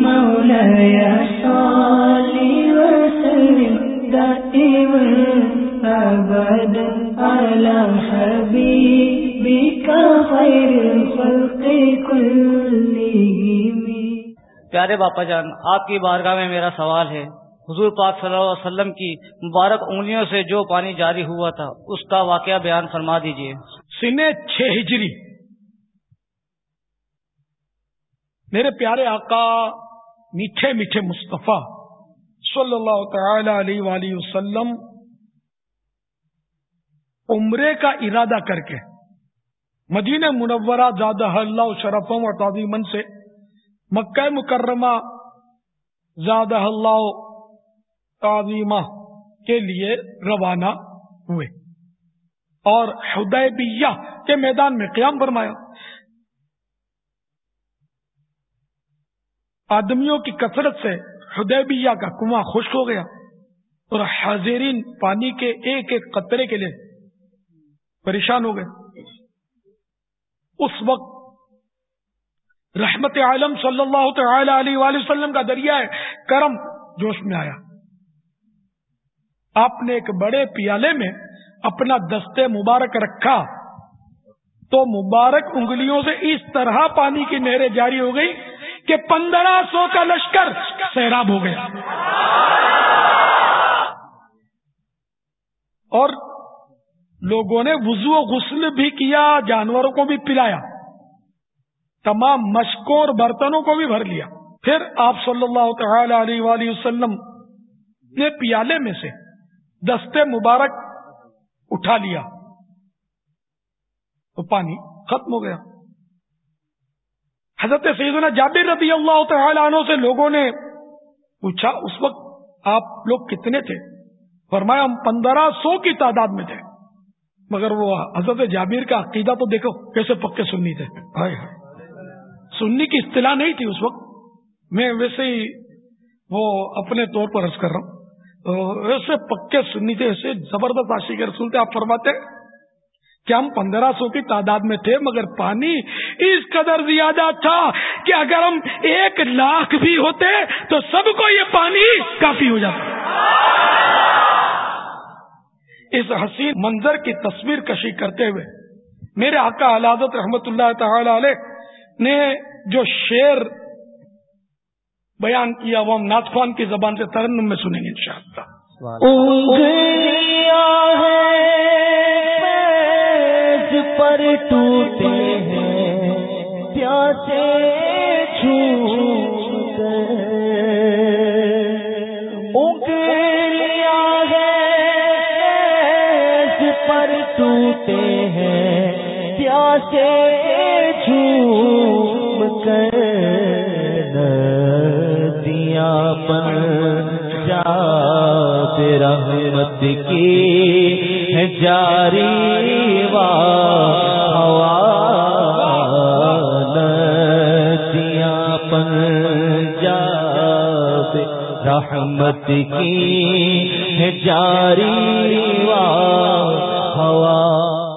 مولاي صل وسلم دائما ابدا على حبيبك خير الخلق كلهم. پیارے باپا جان آپ کی بارگاہ میں میرا سوال ہے۔ حضور پاک صلی اللہ علیہ وسلم کی مبارک انگلیوں سے جو پانی جاری ہوا تھا اس کا واقعہ بیان فرما دیجیے۔ سنے چھ ہجری۔ میرے پیارے آقا میٹھے میٹھے مصطفیٰ صلی اللہ تعالی علیہ وآلہ وسلم عمرے کا ارادہ کر کے مدینہ منورہ زادہ اللہ شرفم اور تعظیمن سے مکہ مکرمہ زادہ اللہ تعظیمہ کے لیے روانہ ہوئے اور حدیبیہ کے میدان میں قیام فرمایا۔ آدمیوں کی کثرت سے حدیبیہ کا کنواں خشک ہو گیا اور حاضرین پانی کے ایک ایک قطرے کے لیے پریشان ہو گئے۔ اس وقت رحمت عالم صلی اللہ تعالی علیہ وآلہ وسلم کا دریا ہے کرم جوش میں آیا۔ آپ نے ایک بڑے پیالے میں اپنا دستے مبارک رکھا۔ تو مبارک انگلیوں سے اس طرح پانی کی نہریں جاری ہو گئی کہ پندرہ سو کا لشکر سیراب ہو گیا۔ اور لوگوں نے وضو و غسل بھی کیا، جانوروں کو بھی پلایا، تمام مشکوں اور برتنوں کو بھی بھر لیا۔ پھر آپ صلی اللہ تعالی علیہ وآلہ وسلم نے پیالے میں سے دستے مبارک اٹھا لیا۔ تو پانی ختم ہو گیا۔ حضرت سیدنا جابر رضی اللہ تعالی عنہ سے لوگوں نے پوچھا اس وقت آپ لوگ کتنے تھے؟ فرمایا ہم پندرہ سو کی تعداد میں تھے۔ مگر وہ حضرت جابر کا عقیدہ تو دیکھو کیسے پکے سننی تھے۔ سننی کی اصطلاح نہیں تھی اس وقت۔ میں ویسے ہی وہ اپنے طور پر عرض کر رہا ہوں۔ تو ایسے پکے سننی تھے ایسے زبردست عاشق رسول تھے آپ فرماتے کہ ہم پندرہ سو کی تعداد میں تھے مگر پانی اس قدر زیادہ تھا کہ اگر ہم ایک لاکھ بھی ہوتے تو سب کو یہ پانی کافی ہو جاتا۔ اس حسین منظر کی تصویر کشی کرتے ہوئے میرے آقا علادت رحمت اللہ تعالی علیہ نے جو شیر بیان کیا وہ ہم ناطفان کی زبان سے ترنم میں سنیں گے انشاءاللہ۔ پر ٹوٹے ہیں، پیاسے چھوٹ اگلیا ہے پر ٹوٹے ہیں، پیاسے جھوم کر دیا پر جا رحمت کی جاری۔ رحمت کی جاری ہوا۔